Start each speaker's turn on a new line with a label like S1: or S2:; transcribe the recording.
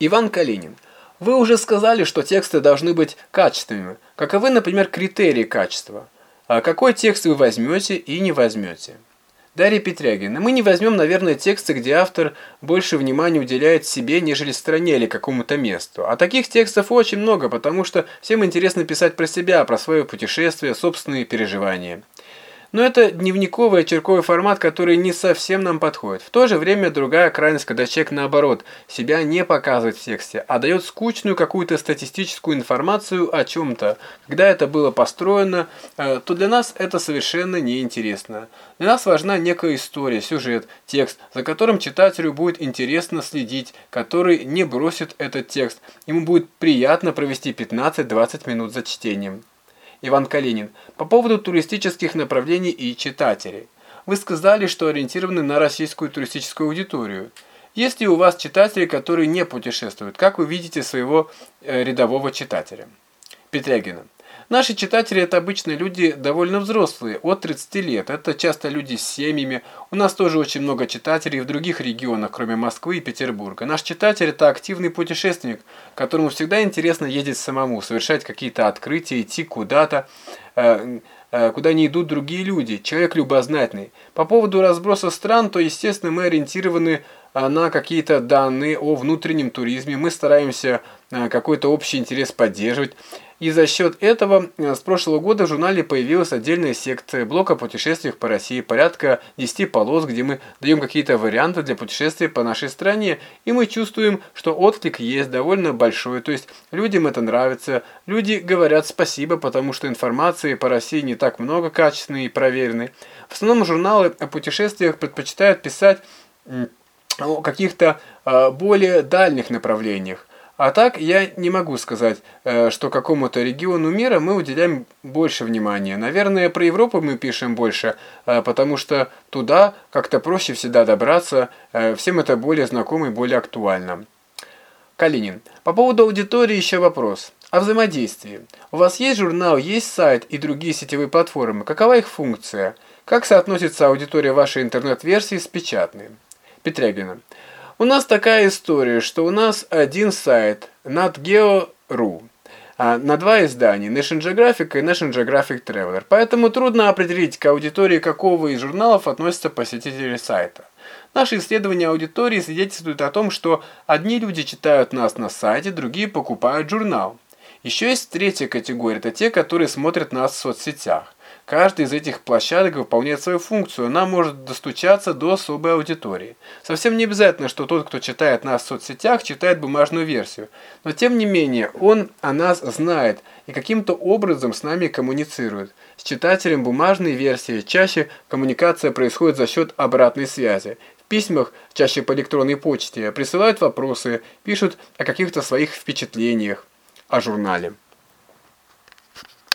S1: Иван Калинин. Вы уже сказали, что тексты должны быть качественными. Каковы, например, критерии качества? А какой текст вы возьмете и не возьмете? Дарья Петрягина. Мы не возьмем, наверное, тексты, где автор больше внимания уделяет себе, нежели стране или какому-то месту. А таких текстов очень много, потому что всем интересно писать про себя, про свое путешествие, собственные переживания. Но это дневниковый очерковый формат, который не совсем нам подходит. В то же время другая крайность, когда человек наоборот себя не показывает в тексте, а дает скучную какую-то статистическую информацию о чем-то. Когда это было построено, э, то для нас это совершенно неинтересно. Для нас важна некая история, сюжет, текст, за которым читателю будет интересно следить, который не бросит этот текст. Ему будет приятно провести 15-20 минут за чтением. Иван Калинин. По поводу туристических направлений и читателей. Вы сказали, что ориентированы на российскую туристическую аудиторию. Есть ли у вас читатели, которые не путешествуют? Как вы видите своего э, рядового читателя? Петрягина. Наши читатели – это обычно люди довольно взрослые, от 30 лет. Это часто люди с семьями. У нас тоже очень много читателей в других регионах, кроме Москвы и Петербурга. Наш читатель – это активный путешественник, которому всегда интересно ездить самому, совершать какие-то открытия, идти куда-то, э, э, куда не идут другие люди. Человек любознательный. По поводу разброса стран, то, естественно, мы ориентированы э, на какие-то данные о внутреннем туризме. Мы стараемся какой-то общий интерес поддерживать. И за счет этого э, с прошлого года в журнале появилась отдельная секция блока о путешествиях по России, порядка 10 полос, где мы даем какие-то варианты для путешествия по нашей стране, и мы чувствуем, что отклик есть довольно большой, то есть людям это нравится, люди говорят спасибо, потому что информации по России не так много качественной и проверенной. В основном журналы о путешествиях предпочитают писать о каких-то э, более дальних направлениях, а так я не могу сказать, э, что какому-то региону мира мы уделяем больше внимания. Наверное, про Европу мы пишем больше, э, потому что туда как-то проще всегда добраться, э, всем это более знакомо и более актуально. Калинин. По поводу аудитории еще вопрос. О взаимодействии. У вас есть журнал, есть сайт и другие сетевые платформы. Какова их функция? Как соотносится аудитория вашей интернет-версии с печатной? Петрягина. У нас такая история, что у нас один сайт NatGeo.ru а, на два издания, National Geographic и National Geographic Traveler. Поэтому трудно определить, к аудитории какого из журналов относятся посетители сайта. Наши исследования аудитории свидетельствуют о том, что одни люди читают нас на сайте, другие покупают журнал. Еще есть третья категория, это те, которые смотрят нас в соцсетях. Каждая из этих площадок выполняет свою функцию, она может достучаться до особой аудитории. Совсем не обязательно, что тот, кто читает нас в соцсетях, читает бумажную версию. Но тем не менее, он о нас знает и каким-то образом с нами коммуницирует. С читателем бумажной версии чаще коммуникация происходит за счет обратной связи. В письмах, чаще по электронной почте, присылают вопросы, пишут о каких-то своих впечатлениях о журнале.